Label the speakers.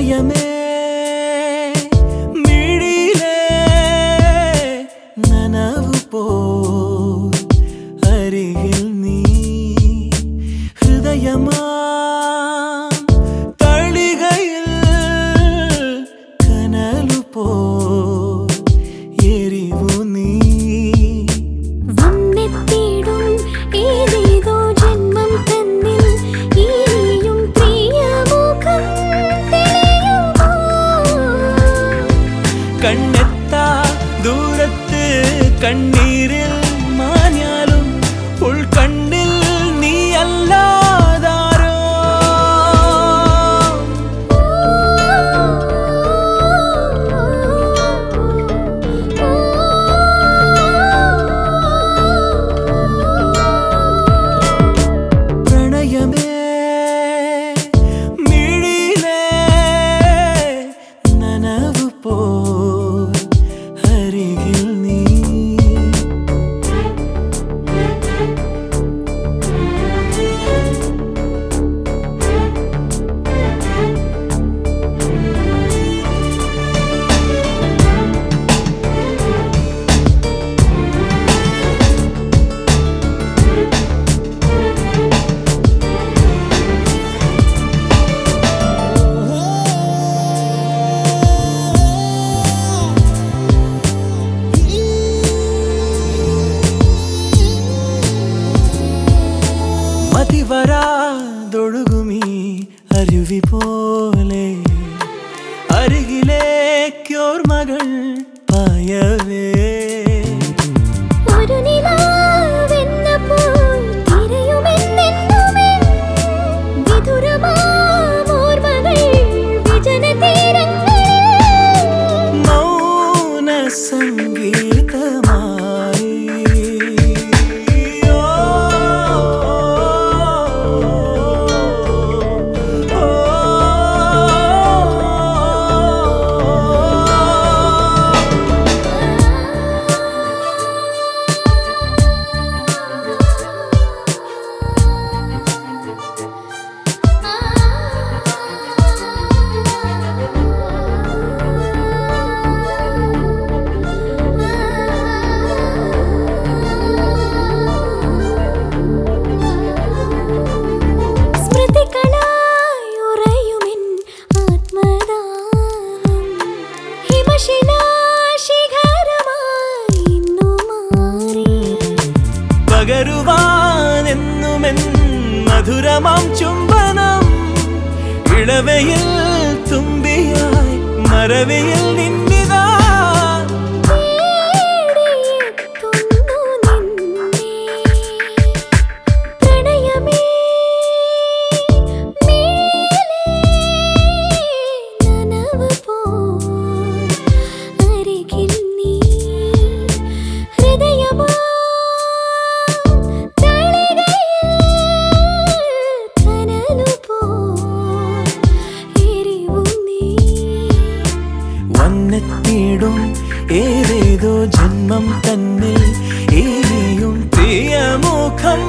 Speaker 1: இதயமே மிடிலே நனவு போ அருகில் நீ ஹிருதயமா need it. ഒഴുകി വരാതൊഴുകുമീ അരുവി പോലെ. അരികിലേക്കോർമകൾ പായവേ. പകരുവാനെന്നുമെന്ന് മധുരമാം ചുംബനം ഇളവയിൽ തുമ്പിയായി മറവിയിൽ നിന്ന് നേടും. ഏതേതോ ജന്മം തന്നെ ഏറെയും തീയമോഖം